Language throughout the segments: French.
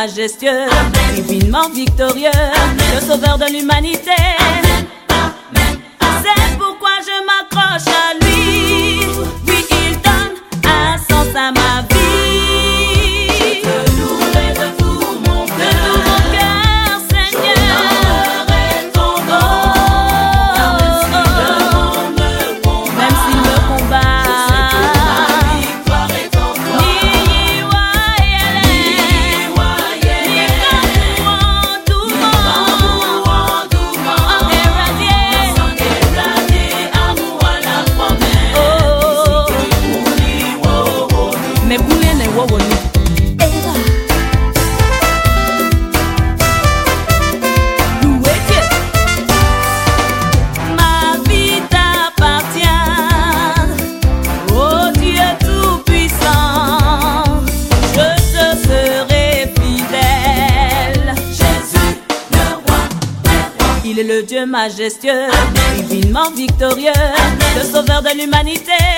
Majestueux, divinement victorieux, le sauveur de l'humanité. C'est pourquoi je m'accroche à lui. Majestueux, divinement victorieux, le sauveur de l'humanité.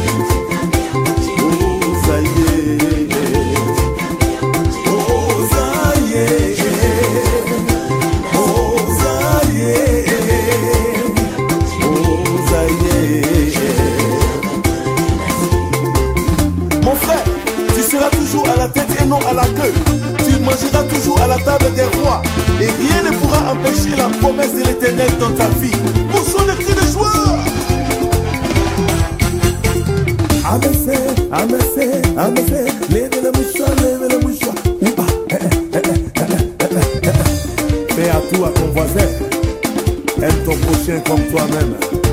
agira toujours à la table des rois, et rien ne pourra empêcher la promesse de l'éternel dans ta vie. Pour son cri de joie. Amese, amese, amese, leve la moucha, leve la moucha. Fais à toi à ton voisin. Aime ton prochain comme toi-même.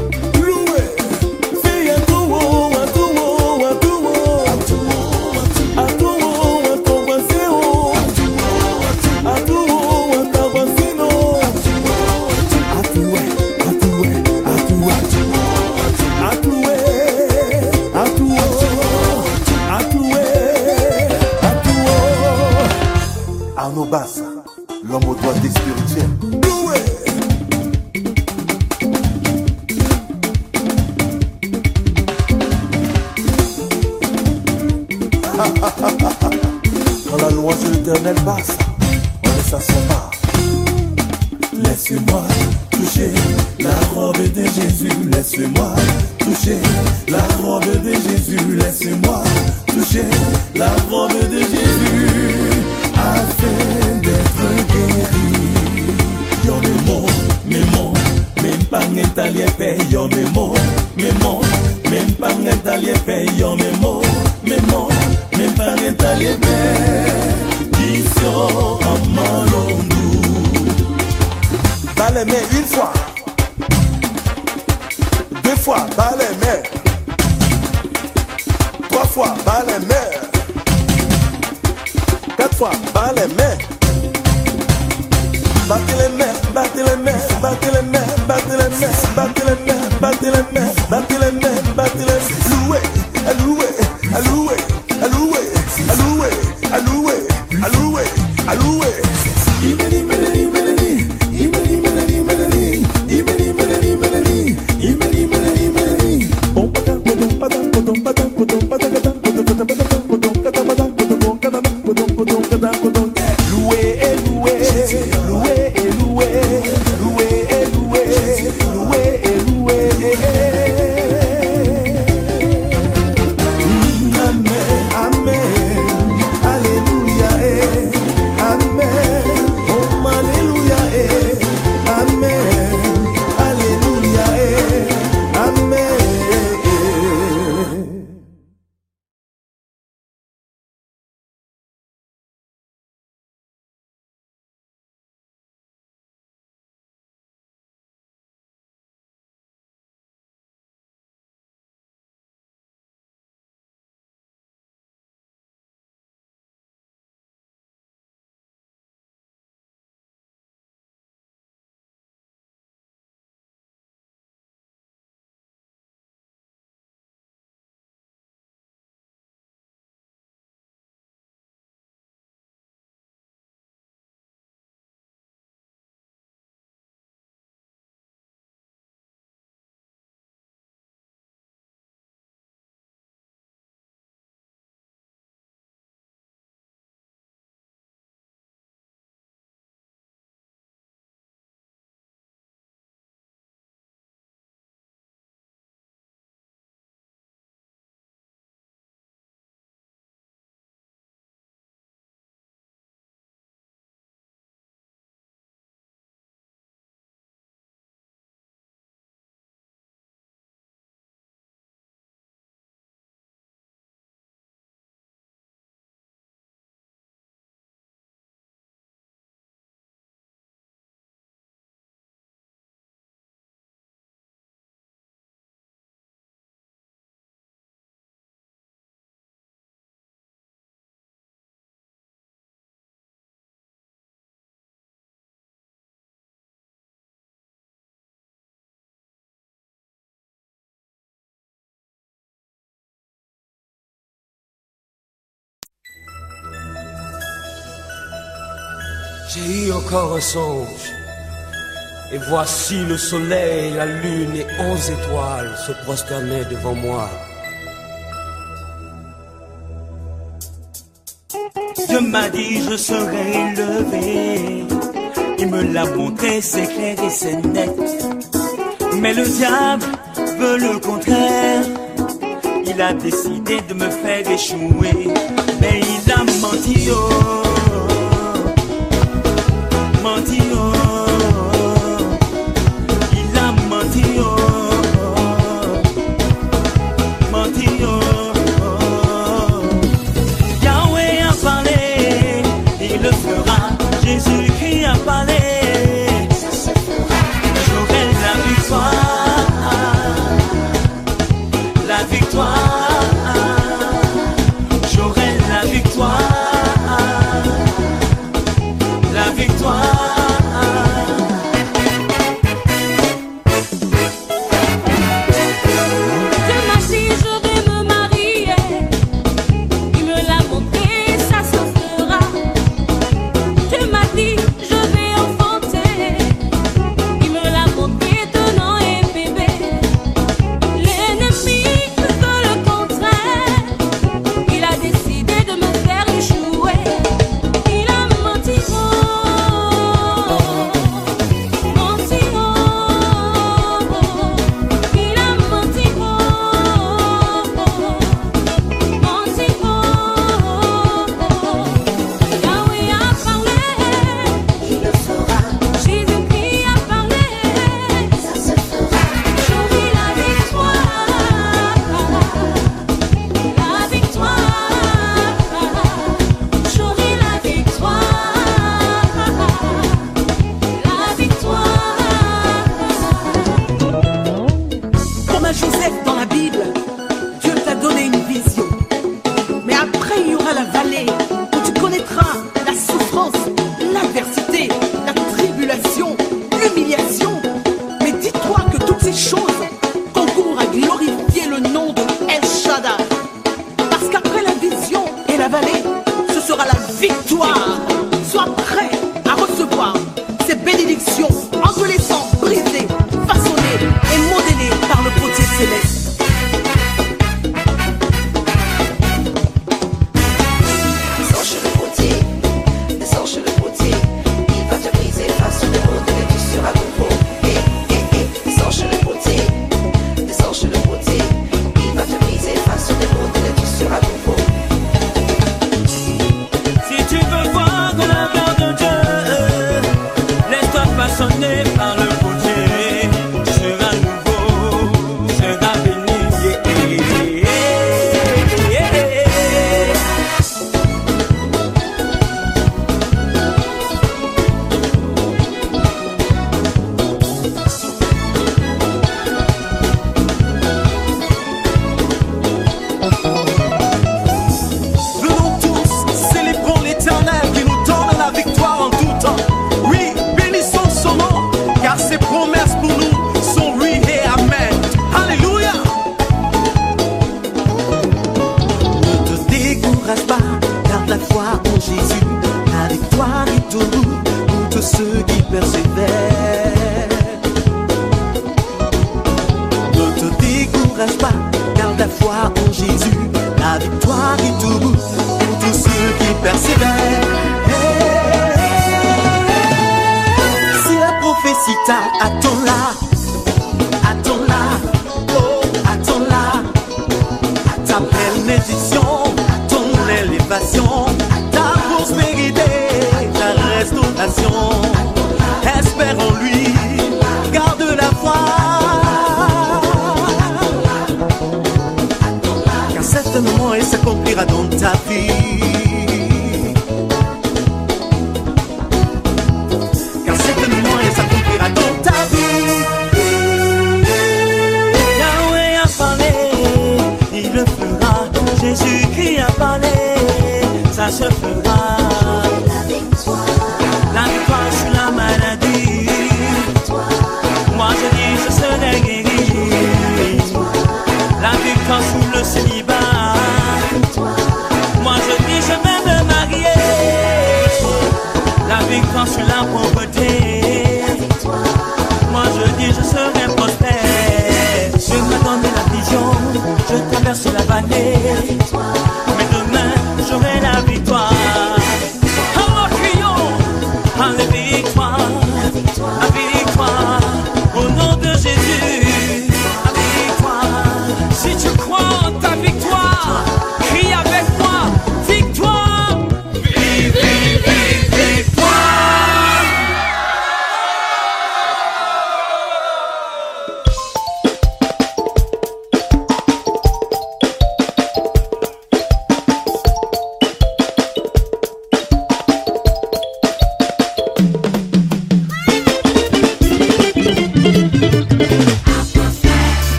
j'ai encore un songe. Et voici le soleil, la lune et onze étoiles se prosternaient devant moi. Dieu m'a dit je serai élevé. Et me la bonté, c'est clair et c'est net. Mais le diable veut le contraire. Il a décidé de me faire échouer. Mais il a menti. Oh.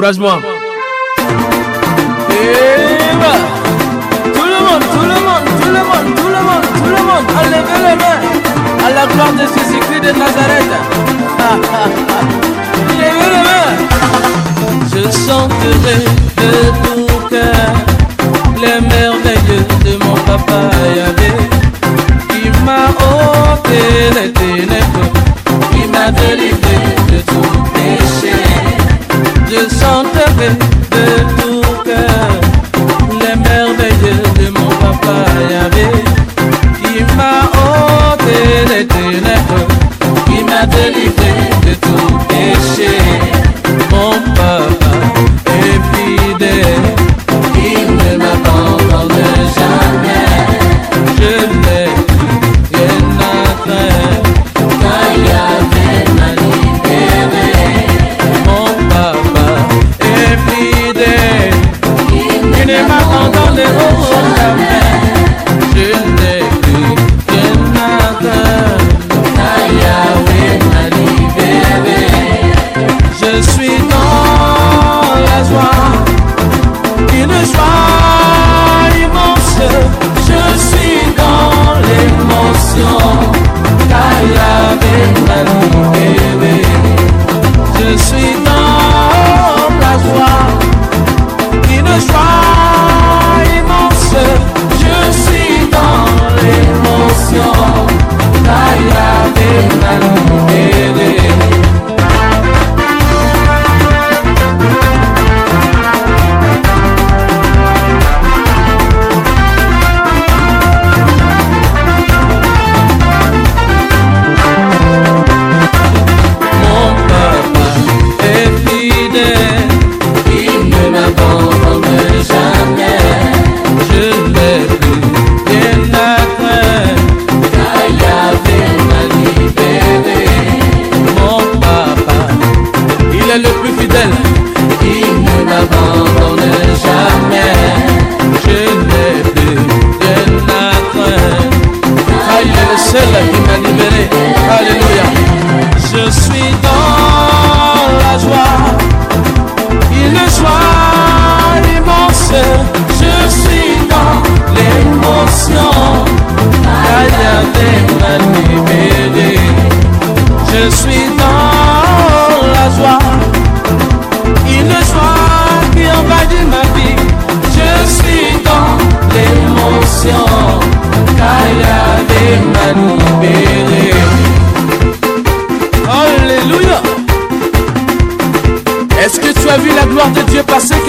Encourage-moi. Et voilà. Tout le monde, tout le monde, tout le monde, tout le monde, tout le monde, enlevez les mains à la gloire de Jésus-Christ de Nazareth. Levez les mains. Je chanterai de tout cœur les merveilleux de mon papa Yahvé qui m'a ôté les ténèbres, qui m'a délivré de tout péché. Je chanterai de tout cœur. Les merveilleux de mon papa Yahvé qui m'a ôté les ténèbres, qui m'a délivré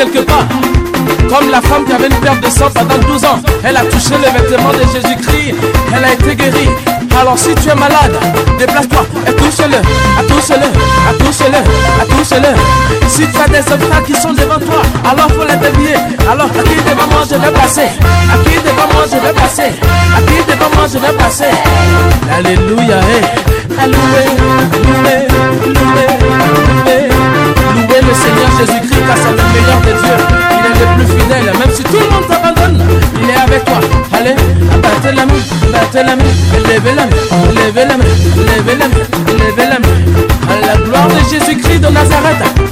quelque part Comme la femme qui avait une perte de sang pendant 12 ans. Elle a touché le vêtement de Jésus-Christ. Elle a été guérie. Alors si tu es malade, déplace-toi et touche-le, à touche-le, à touche-le, à touche-le. Si tu as des obstacles qui sont devant toi, alors faut les dévier. Alors à qui devant moi je vais passer? À qui devant moi je vais passer? À qui devant moi je vais passer? Alléluia, eh. Alloué, loué, loué, loué. Le Seigneur Jésus-Christ c'est le meilleur des dieux. Il est le plus fidèle. Même si tout le monde t'abandonne, il est avec toi. Allez, battez la main, battez la main, levez la main, levez la main, levez la main, levez la main. À la gloire de Jésus-Christ de Nazareth.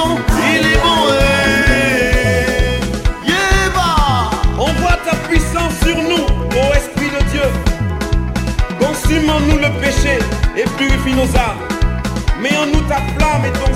remplis nos âmes. Mets en nous ta flamme et ton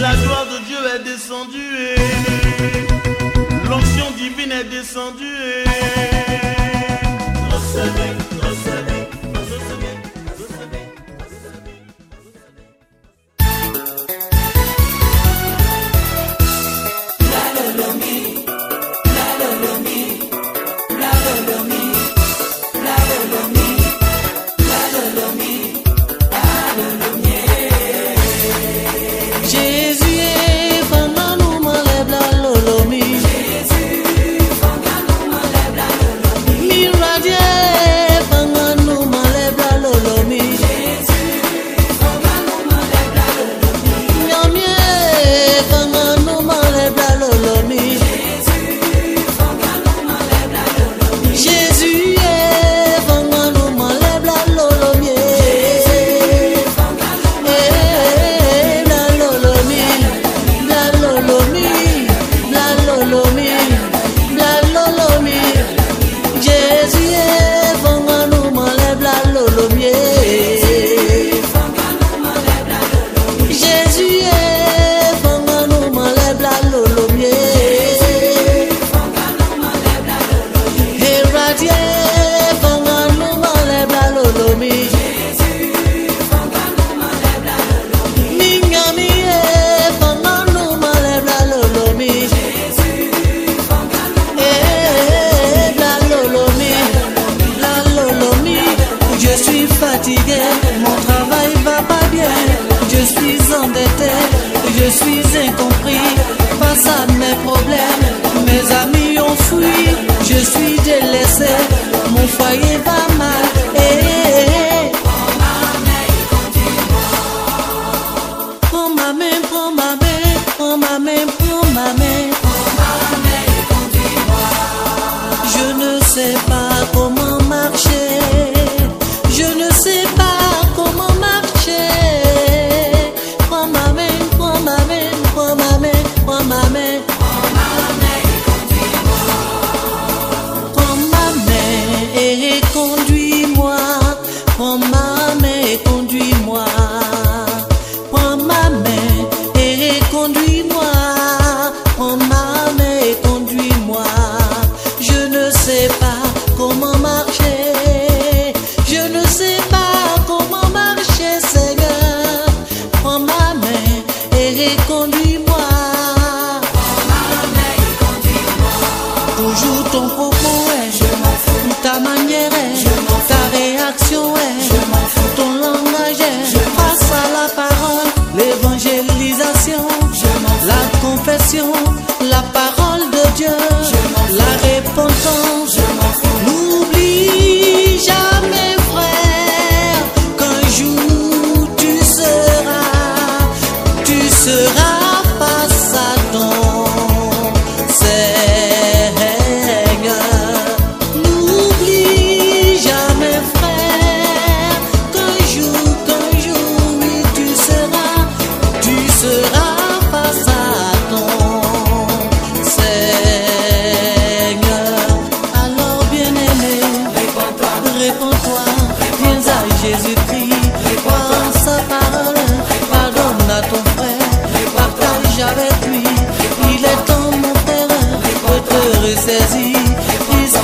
La gloire de Dieu est descendue. L'onction divine est descendue.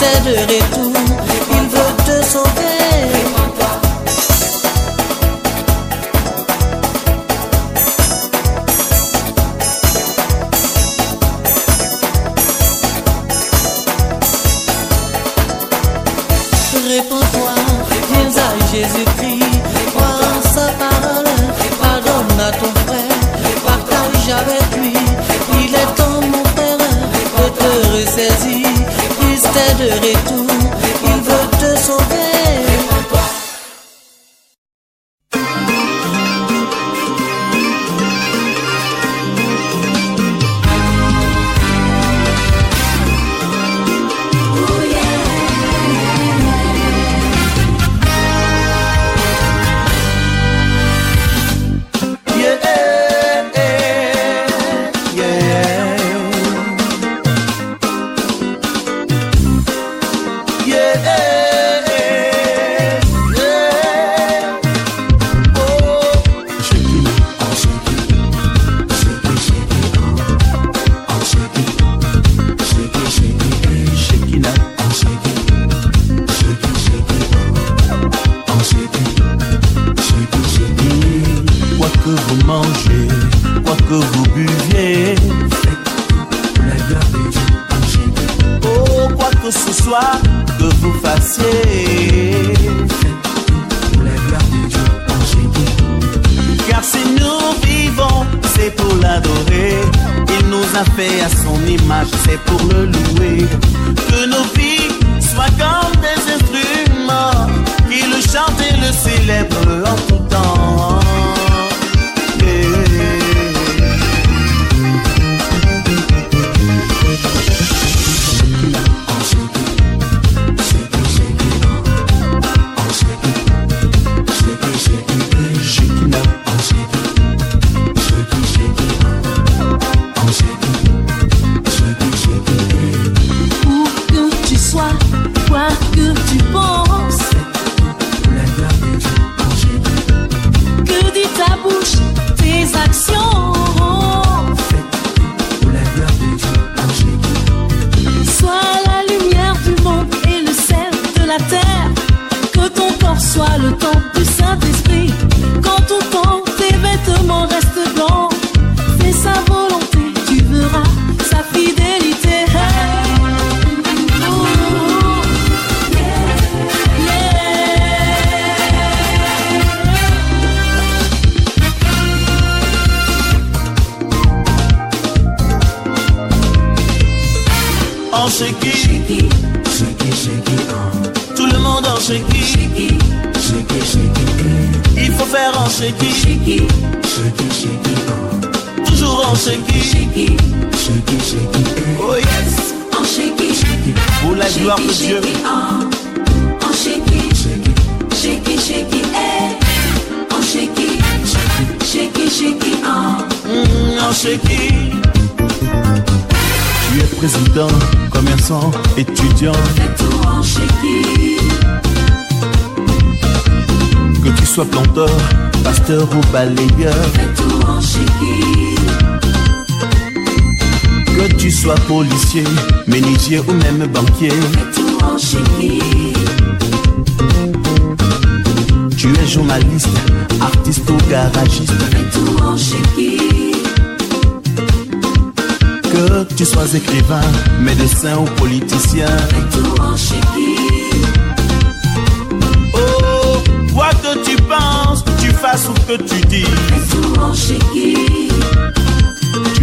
De retour, il veut te sauver. De retour,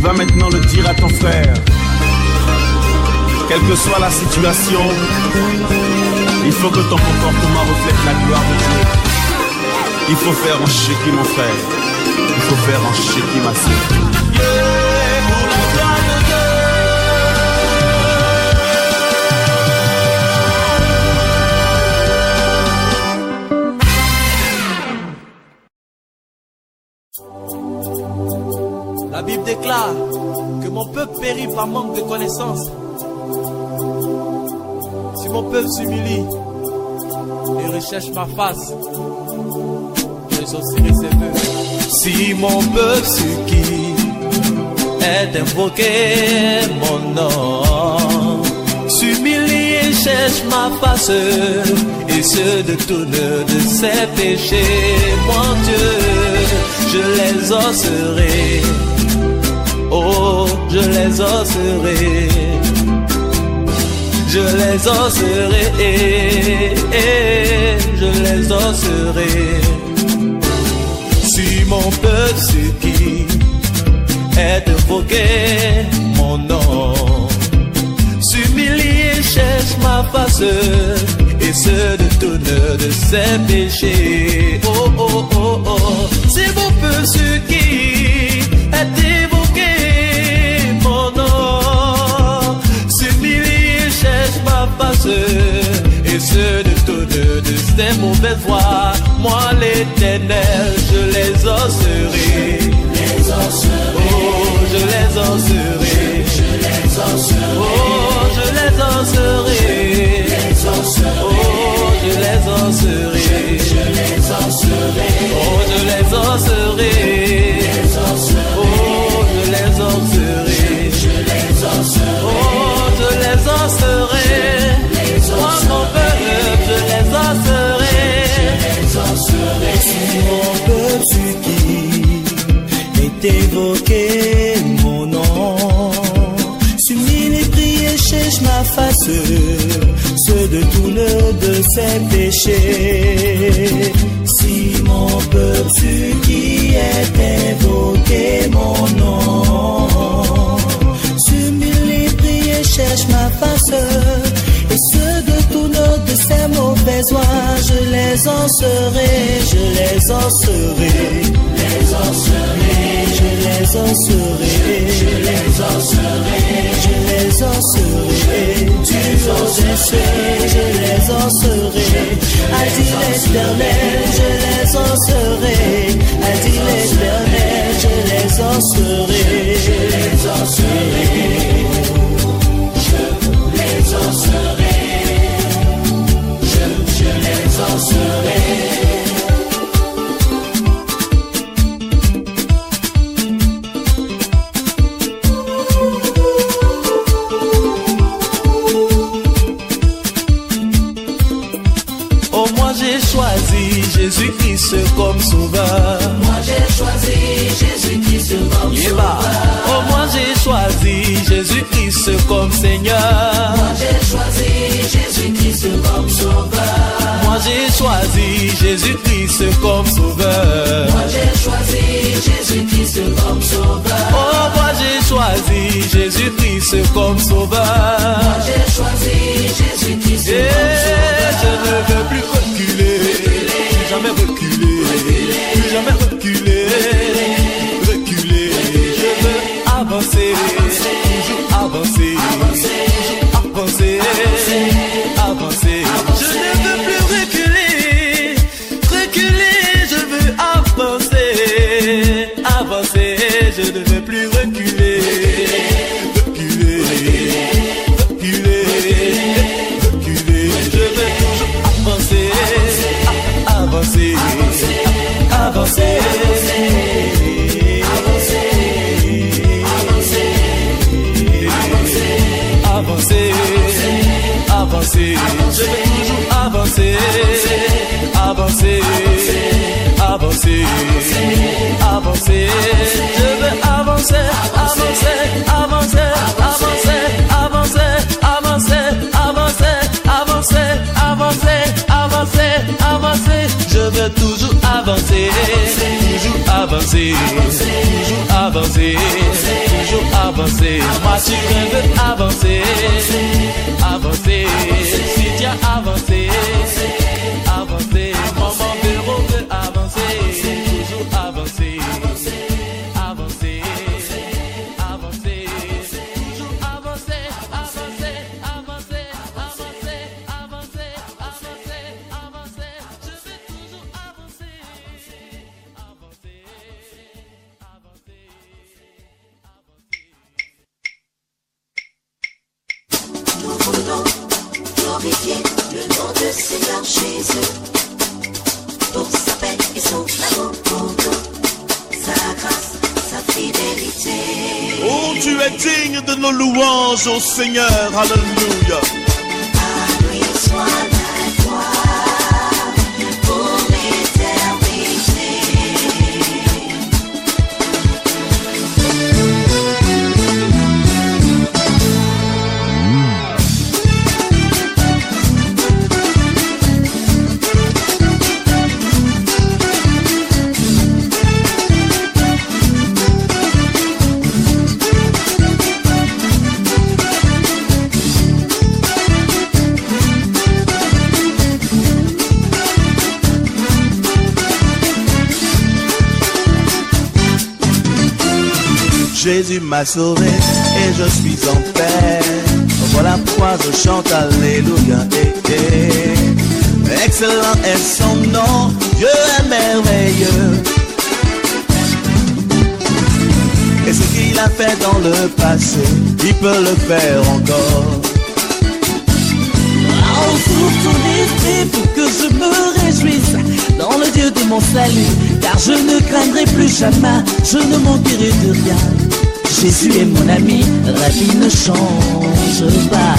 vas maintenant le dire à ton frère. Quelle que soit la situation, il faut que ton comportement reflète la gloire de Dieu. Il faut faire un chéki, mon frère. Il faut faire un chéki, ma soeur. Par manque de connaissance. Si mon peuple s'humilie et recherche ma face, j'exaucerai ses. Si mon peuple ce qui est invoqué mon nom, s'humilie et cherche ma face et se détourne de ses péchés, mon Dieu, je les osserai. Je les osserai. Je les osserai. Je les osserai. Si mon peuple ce qui est invoqué mon nom, s'humilie et cherche ma face et se détourne de ses péchés. Oh, oh, oh, oh. C'est mon ce qui et se détourne de ses mauvaises voies. Moi l'éternel, je les osserai. Oh, je les osserai. Oh, je les osserai. Oh, je les osserai. Oh, je les osserai. Oh, cherche ma face se détourne de ses péchés si mon peuple ce qui est invoqué mon nom. S'humilie prie et cherche ma face voies je les en serai je les en serai. Les en serai je les en serai je les en serai je les en serai. Tu les serai je les en serai. A dit l'éternel je les en serai. A dit l'éternel je les en serai. Je les en avancer, avancer, avancer. Je veux avancer, avancer, avancer, avancer, avancer, avancer, avancer, avancer, avancer, avancer, avancer. Je veux toujours avancer, toujours avancer, toujours avancer, toujours avancer. Moi, si je veux avancer, avancer, si tu as avancé. Seigneur Jésus, pour sa paix et son pour sa grâce, sa fidélité. Oh, tu es digne de nos louanges, oh Seigneur, alléluia. Jésus m'a sauvé et je suis en paix. Voilà pourquoi je chante Alléluia. Eh, eh. Excellent est son nom, Dieu est merveilleux. Et ce qu'il a fait dans le passé, il peut le faire encore. Oh, ton pour que je me réjouisse dans le Dieu de mon salut, car je ne craindrai plus jamais, je ne manquerai de rien. Jésus est mon ami, la vie ne change pas.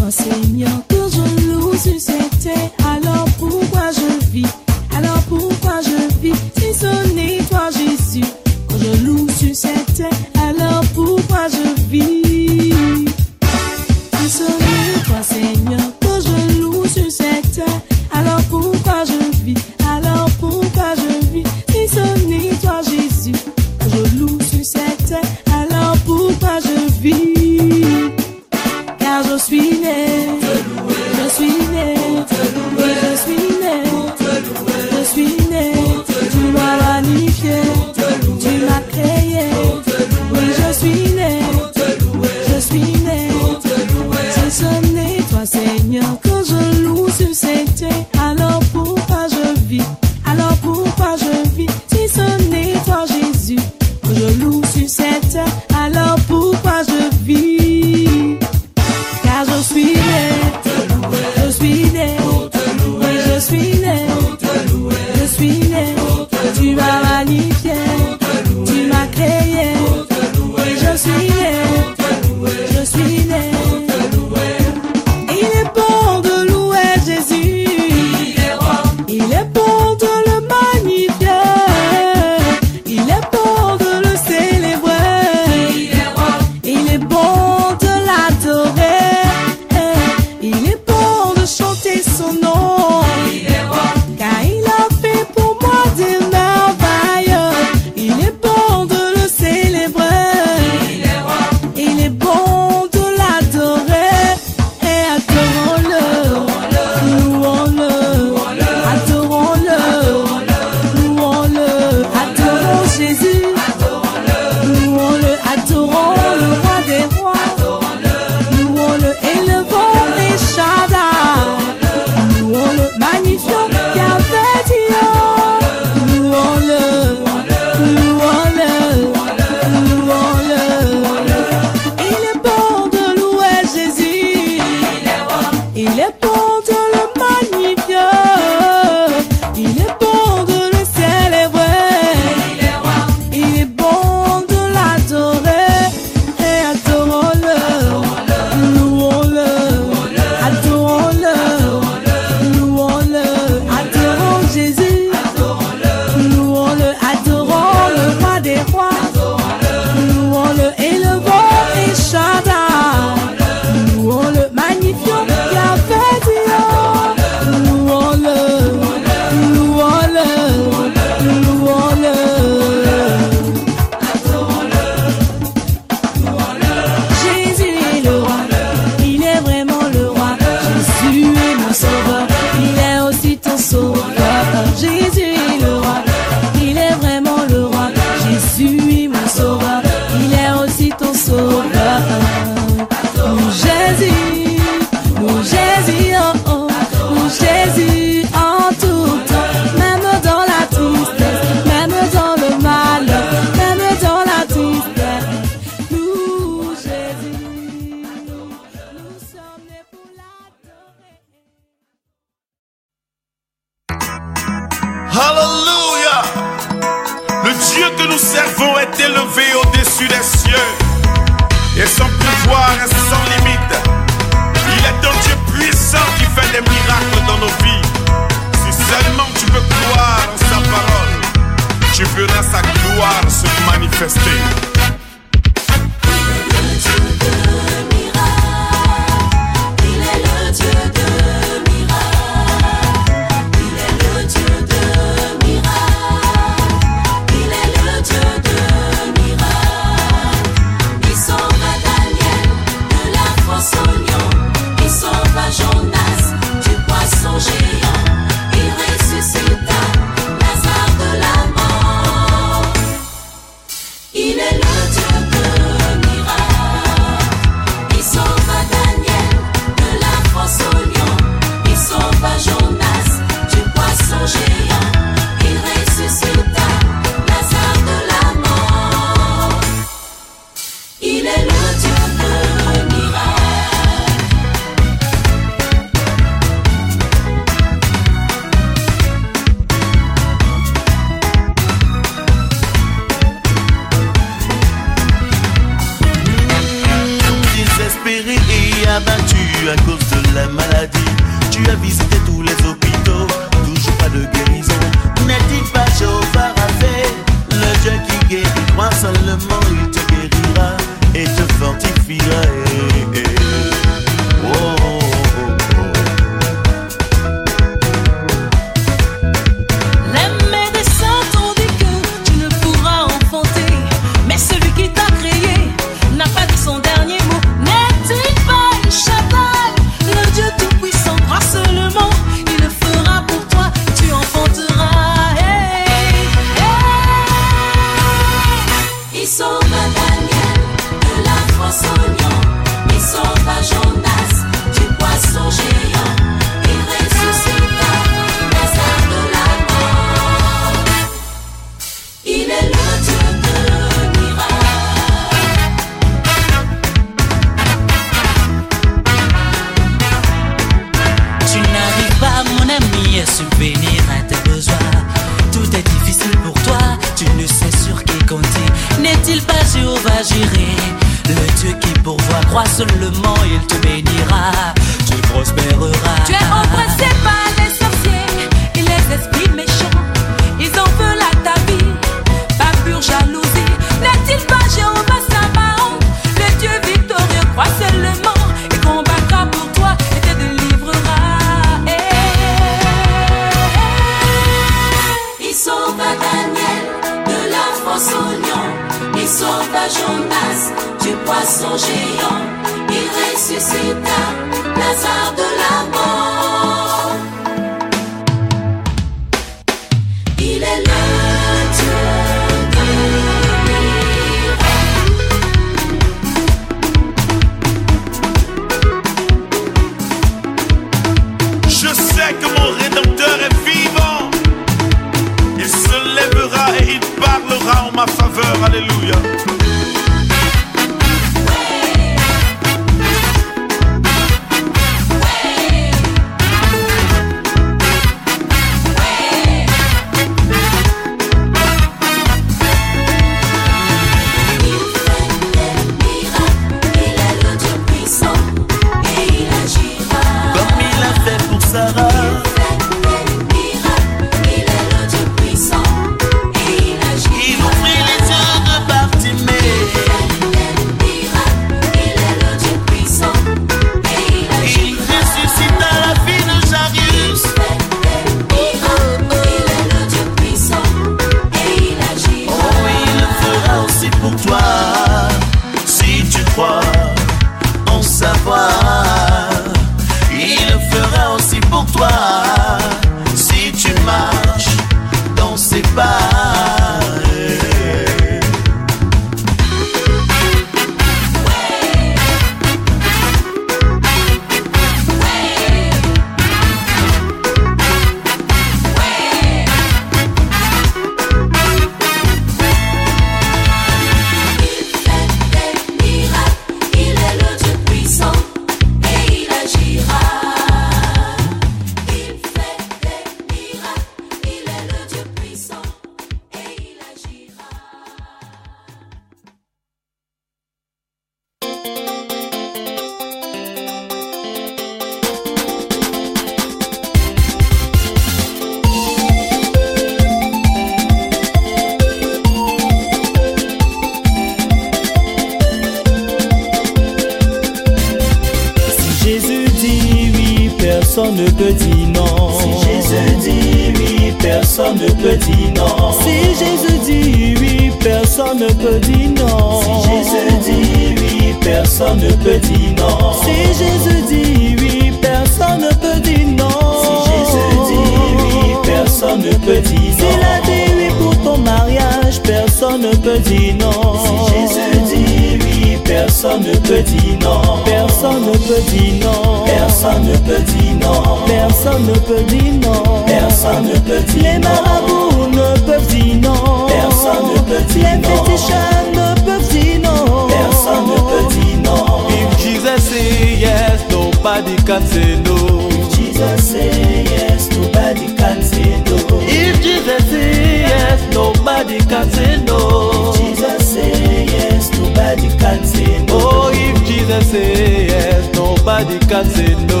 cancel, no. If Jesus say yes, nobody can say no. If Jesus say yes, nobody can say no. If Jesus say yes, nobody can say no. Oh, if Jesus say yes, nobody can say no.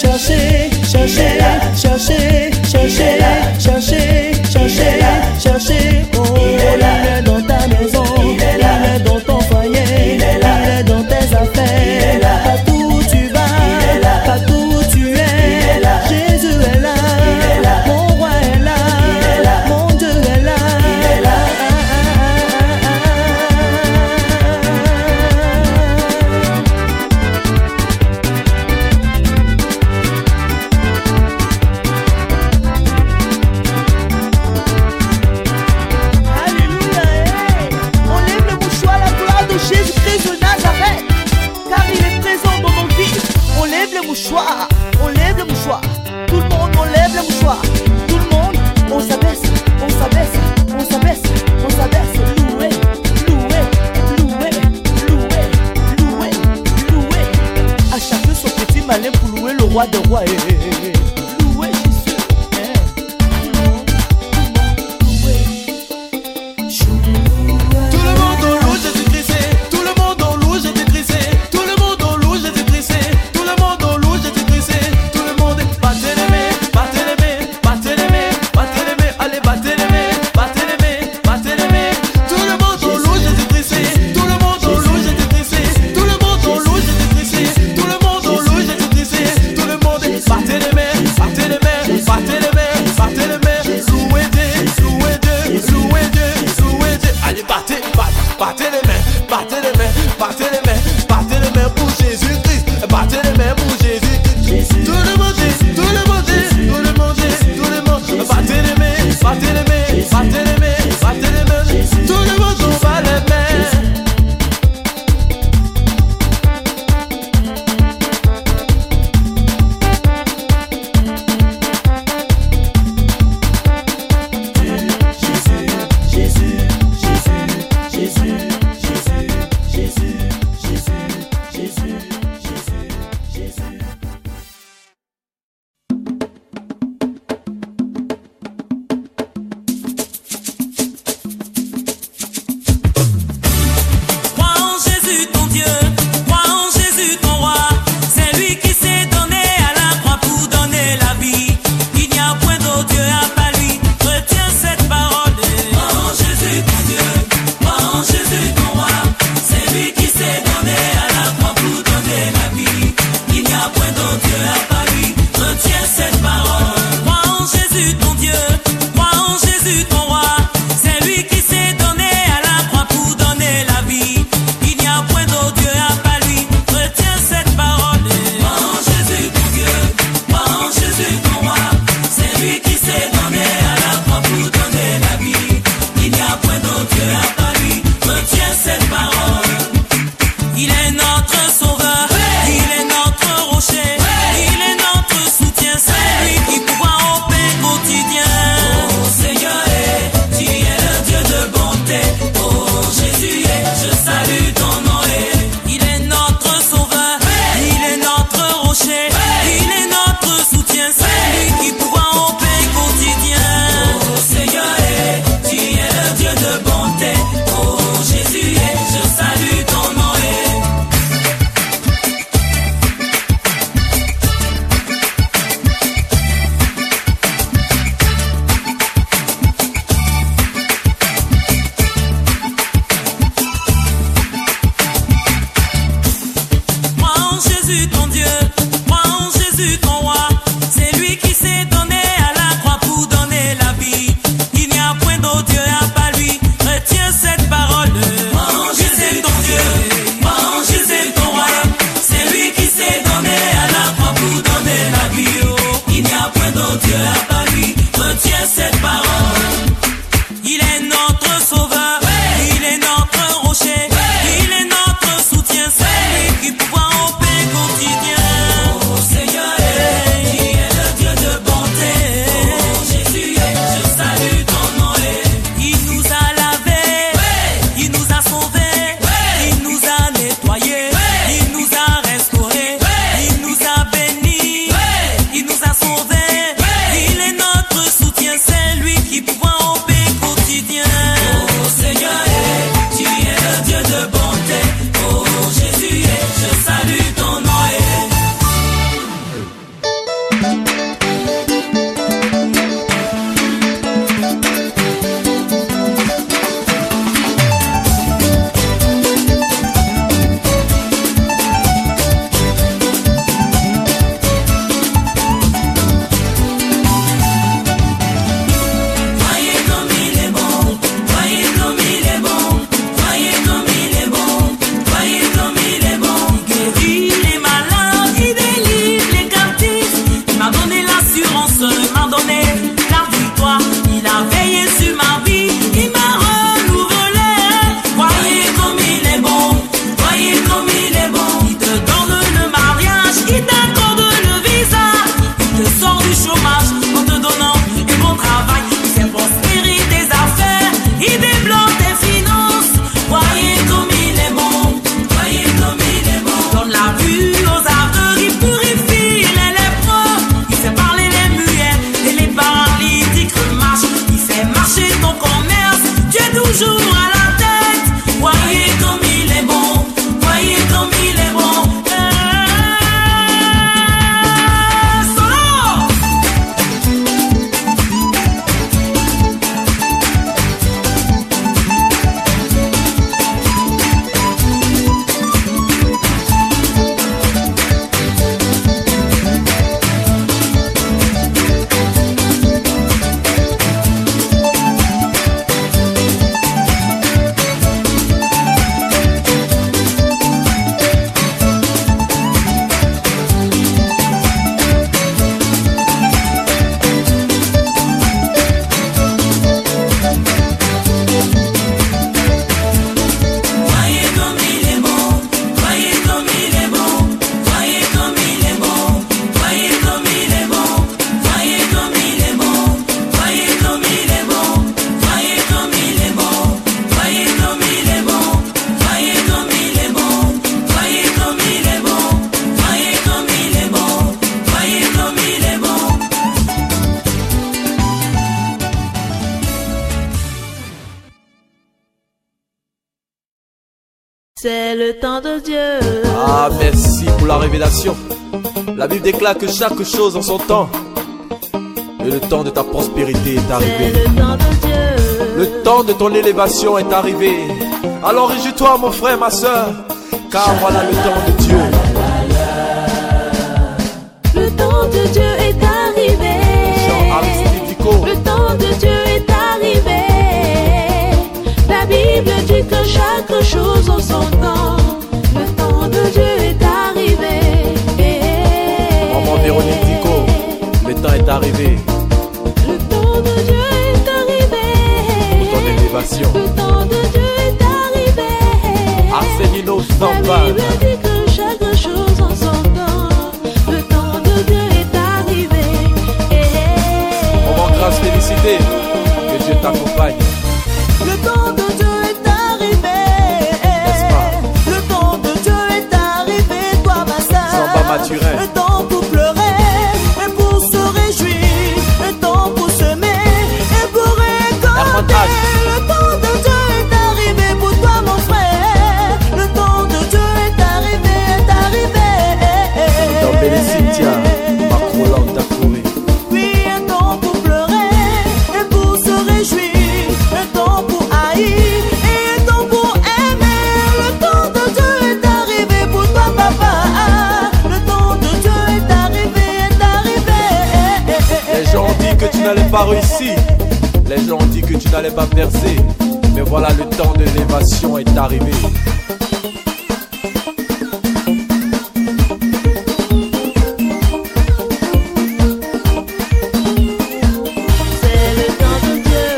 小心，小心，小心，小心，小 le temps de Dieu. Ah, merci pour la révélation. La Bible déclare que chaque chose en son temps. Et le temps de ta prospérité est C'est arrivé. le temps de Dieu. Le temps de ton élévation est arrivé. Alors réjouis-toi, mon frère, ma soeur, car voilà le temps de Dieu. Le temps de Dieu est arrivé. Le temps de Dieu est dit que chaque chose en son temps. Le temps de Dieu est arrivé. Maman Véronique Dico, le temps est arrivé Le temps de Dieu est arrivé. pour ton élévation. Le temps de Dieu est arrivé. Arsenino La Samba, Bible dit que chaque chose en son temps. Le temps de Dieu est arrivé. maman grâce félicité, que Dieu t'accompagne. Soeur. N'allais pas réussir. Les gens ont dit que tu n'allais pas percer. Mais voilà, le temps de l'élévation est arrivé. C'est le temps de Dieu.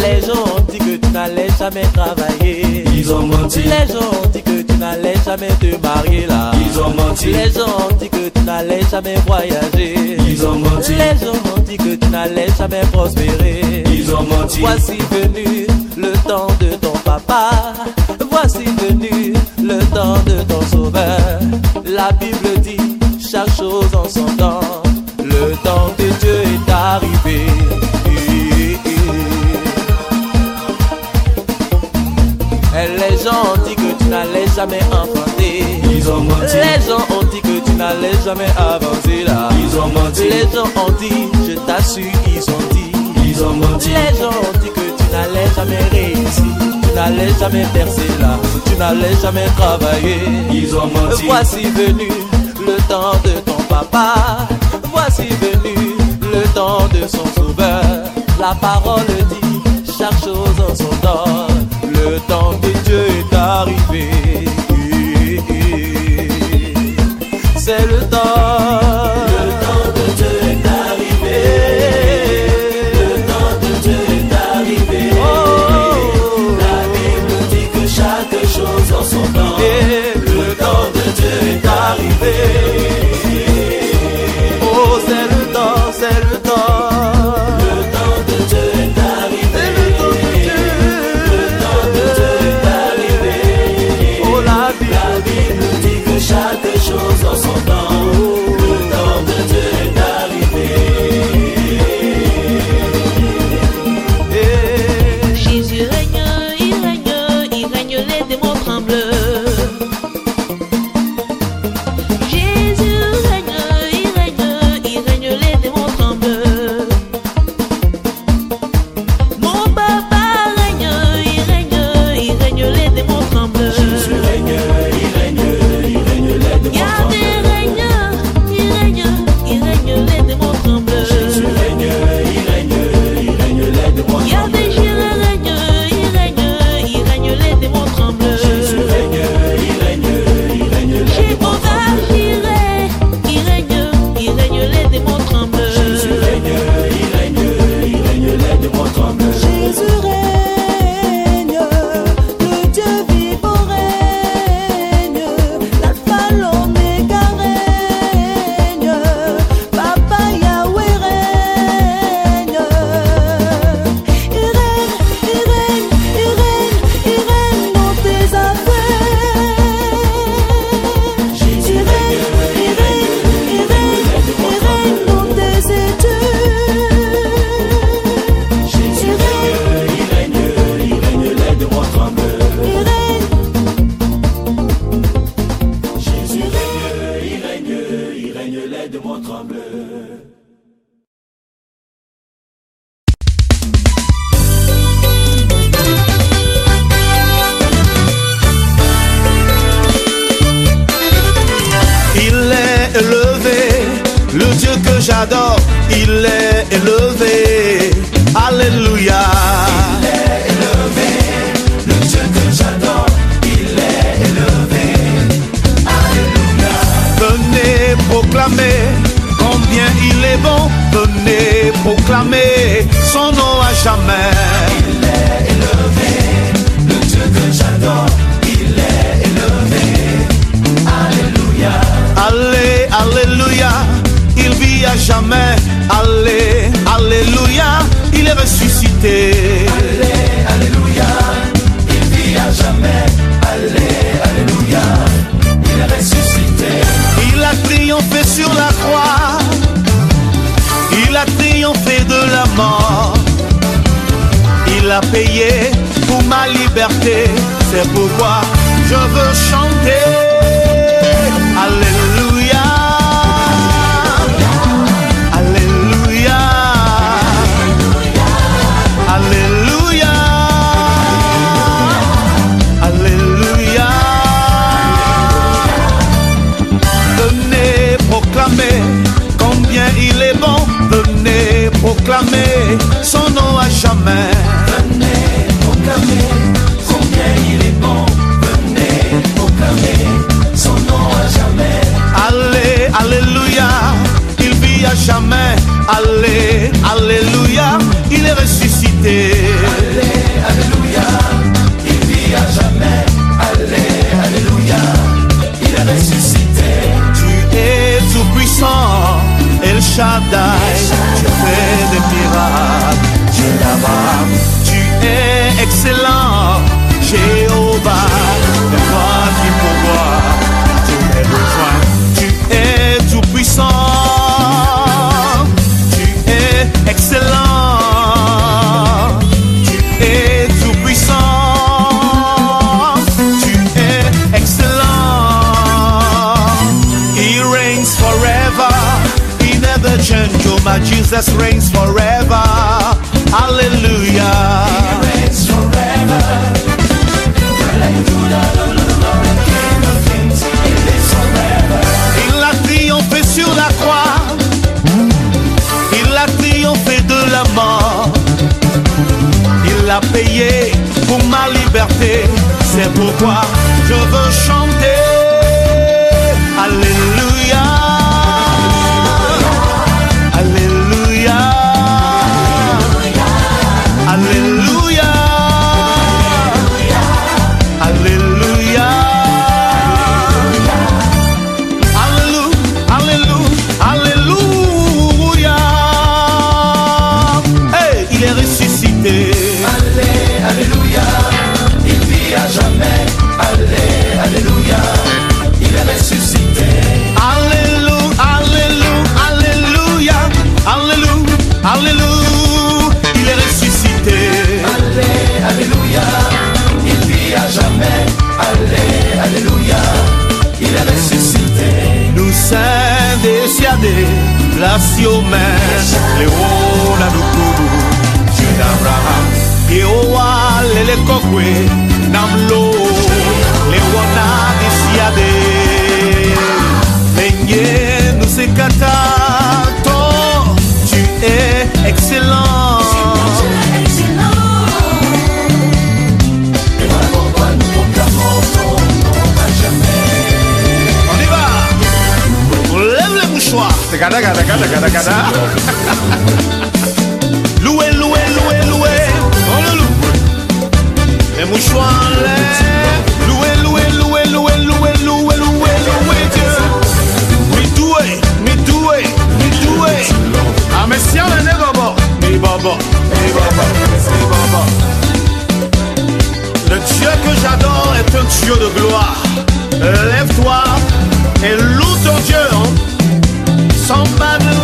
Les gens ont dit que tu n'allais jamais travailler. Ils ont menti. Les gens ont dit que tu n'allais jamais te marier là. Ils ont menti. Les gens ont dit que tu n'allais jamais voyager. Ils ont menti. Les gens que tu n'allais jamais prospérer. Ils ont menti. Voici venu le temps de ton papa. Voici venu le temps de ton sauveur. La Bible dit chaque chose en son temps. Le temps de Dieu est arrivé. Et les gens ont dit que tu n'allais jamais enfanter. Ils ont menti. Les gens ont dit que tu n'allais jamais avancer là. Ils ont menti. Les gens ont dit, je t'assure, ils ont dit. Ils ont menti. Les gens ont dit que tu n'allais jamais réussir. Tu n'allais jamais percer là. Tu n'allais jamais travailler. Ils ont menti. Voici venu le temps de ton papa. Voici venu le temps de son sauveur. La parole dit chaque chose en son temps. Le temps de Dieu est arrivé. C'est le temps. C'est pourquoi je veux chanter. leona lukubu jina abraham yehowa lelekokwe. kada. Loué, loué, loué, loué, on le loue. Les mouchoirs en l'air. Loué, loué, loué, loué, loué, loué, loué, loué, Dieu. Mi doué, mi doué, mi doué. Ah, mais si on est bobo. Le Dieu que j'adore est un Dieu de gloire. Lève-toi et loue ton Dieu. Hein. my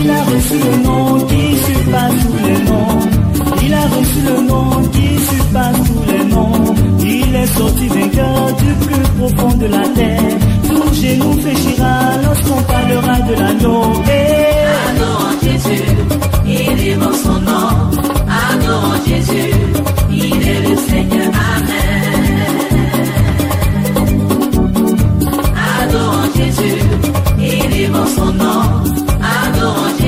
Il a reçu le nom qui surpasse tous les noms. Il a reçu le nom qui surpasse tous les noms. Il est sorti vainqueur du plus profond de la terre. Tout genou fléchira lorsqu'on parlera de l'agneau. Adorons Jésus, il est bon son nom. Adorons Jésus, il est le Seigneur. Amen. Adorons Jésus, il est bon son nom. como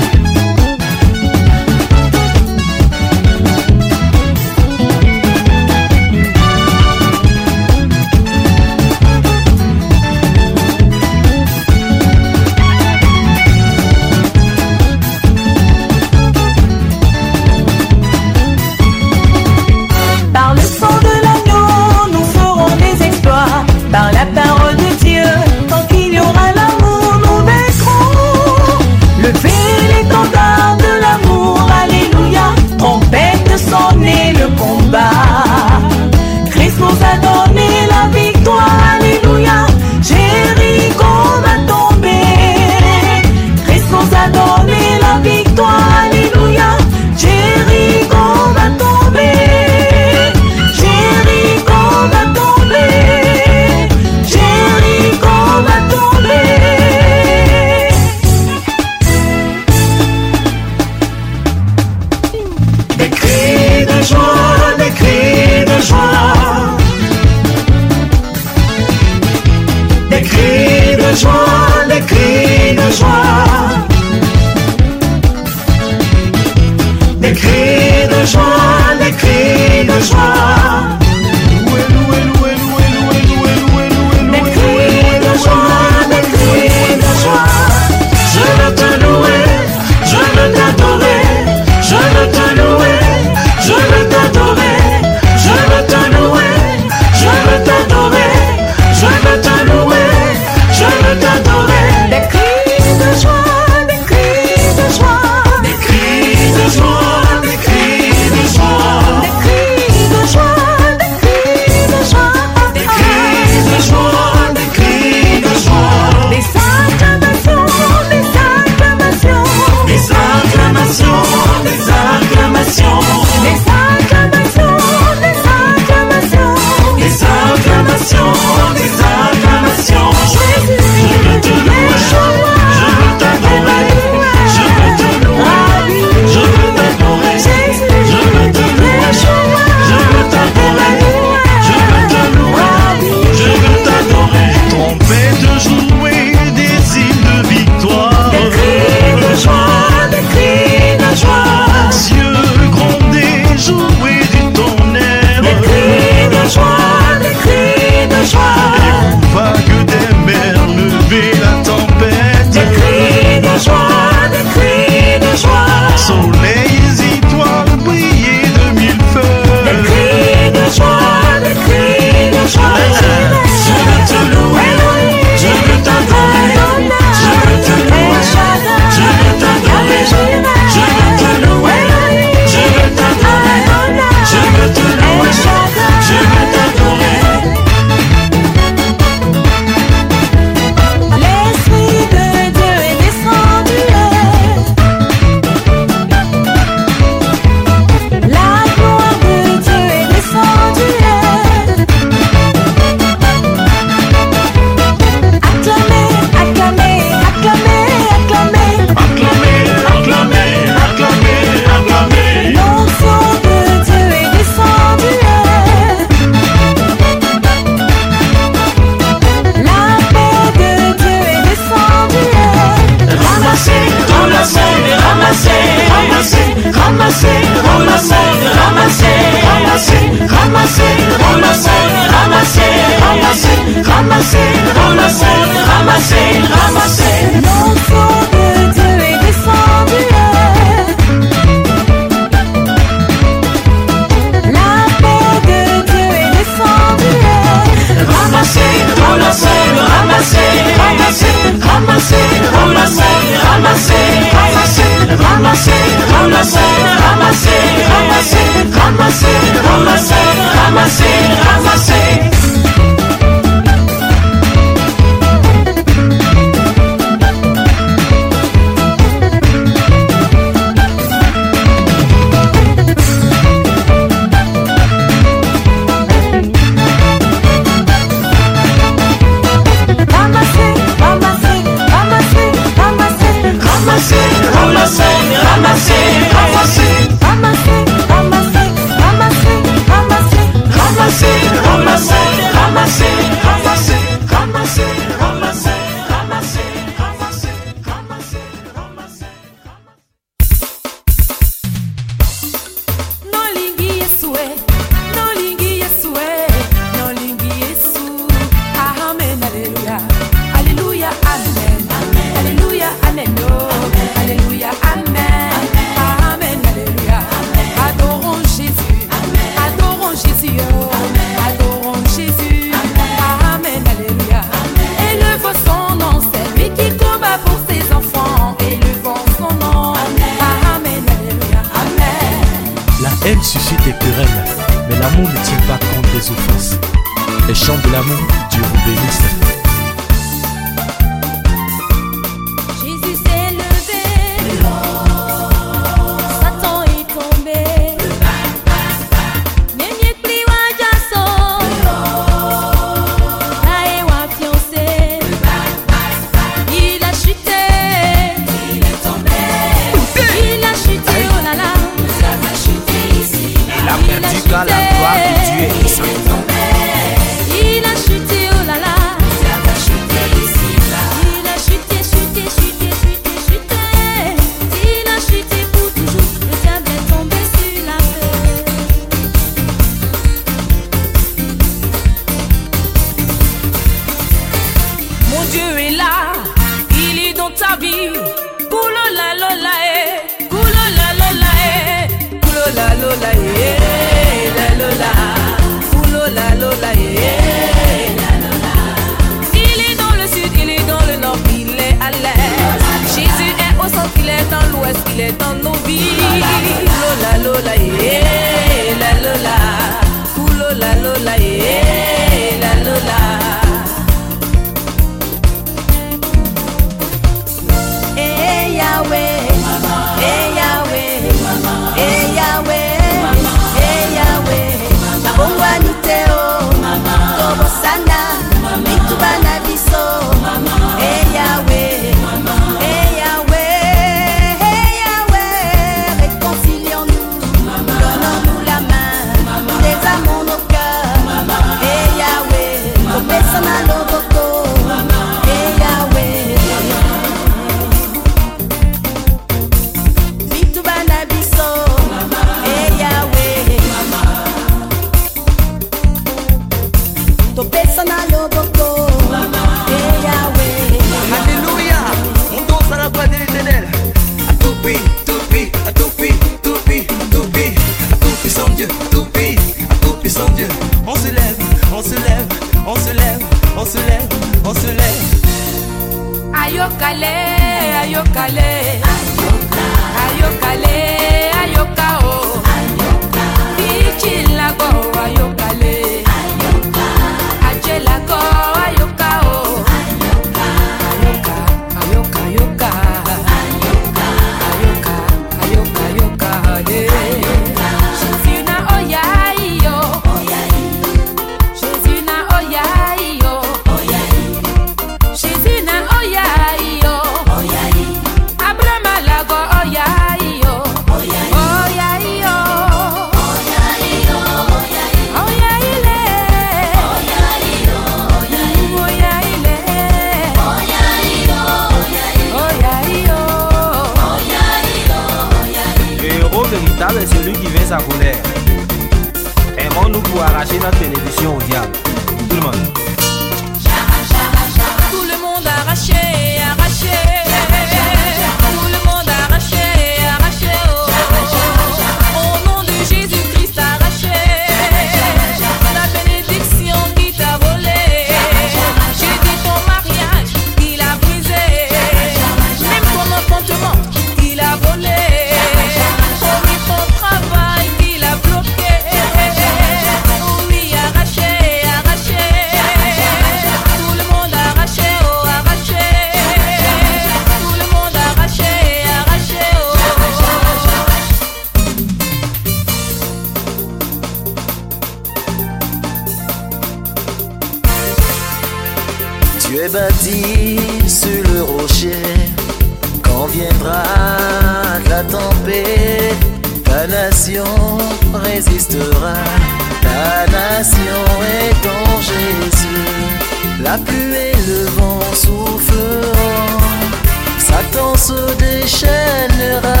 déchaînera.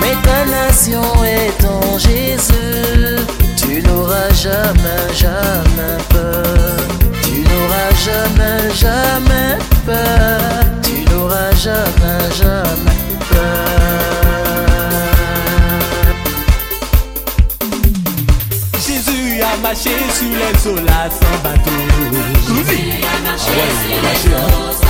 Mais ta nation est en Jésus. Tu n'auras jamais, jamais peur. Tu n'auras jamais, jamais peur. Tu n'auras jamais, jamais peur. Jésus a marché sur les eaux là sans bateau. Jésus a marché ah sur les eaux hein.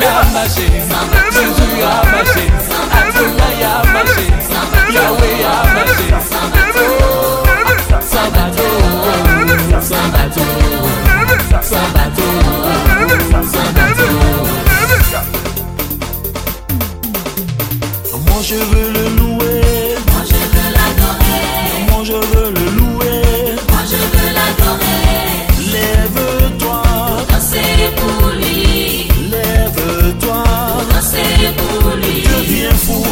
Jésus a marché, Adonai a marché, Yahweh bateau, sans bateau, sans bateau. Moi je veux le louer. Fou.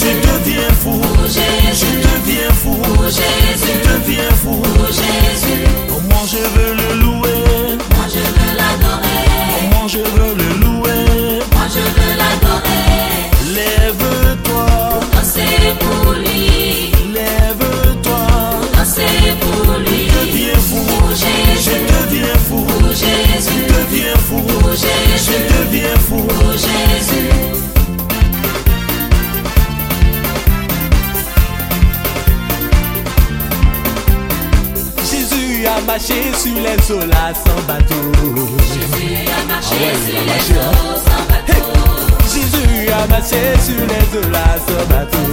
Je deviens fou. Je deviens fou. Je deviens fou. Jésus. Moi je veux le louer. Moi je veux l'adorer. Moi je veux le louer. Moi je veux l'adorer. Lève-toi. Danser pour lui. Lève-toi. Danser pour lui. Je deviens fou. Je deviens fou. Je deviens fou. Je deviens fou. Marché sur les eaux là sans bateau. Jésus a marché Ah ouais, sur les hein. eaux sans bateau. Jésus a marché sur les eaux là sans bateau.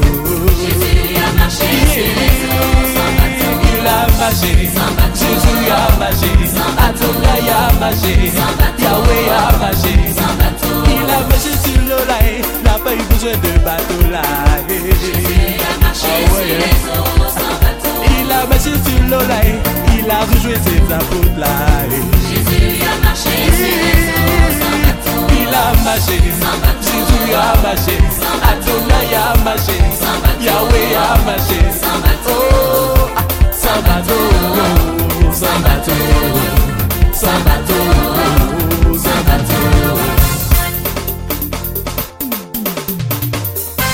Jésus a marché sur les eaux sans bateau. Il a marché, Jésus a marché, Adonai a marché, Yahweh a marché, il a marché sur l'eau là, il n'a pas eu besoin de bateau là. Jésus a marché Ah sur ouais, les hein. eaux sans bateau. Il a marché sur il a rejoint ses apôtres. Jésus a marché. Il a marché, Jésus a marché, Adonai a marché, Yahweh a marché. Oh, sans bateau, sans bateau, sans bateau, sans bateau.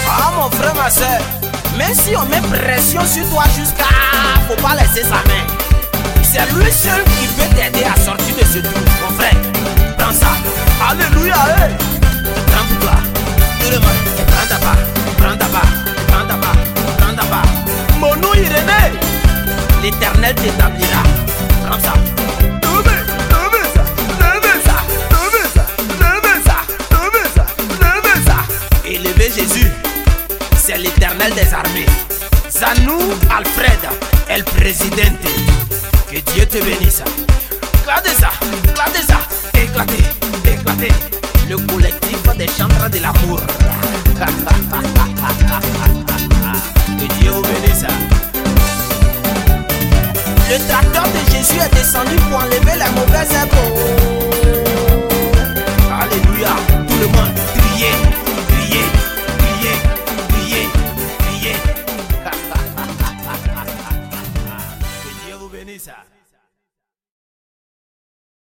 Ah mon frère, ma même si on met pression sur toi jusqu'à... Faut pas laisser sa main. C'est lui seul qui peut t'aider à sortir de ce trou. Mon frère, prends ça. Alléluia, hey. Prends pour toi. Doucement. Prends ta. Prends ta. Prends ta part. Prends ta part. Mon nom Irénée. L'éternel t'établira. Prends ça. des armées. Zanou Alfred, el presidente. Que Dieu te bénisse. Gardez ça, gardez ça. Éclatez, éclatez. Le collectif des chantres de l'amour. que Dieu bénisse. Le tracteur de Jésus est descendu pour enlever la mauvaise peau. Alléluia, tout le monde, criez.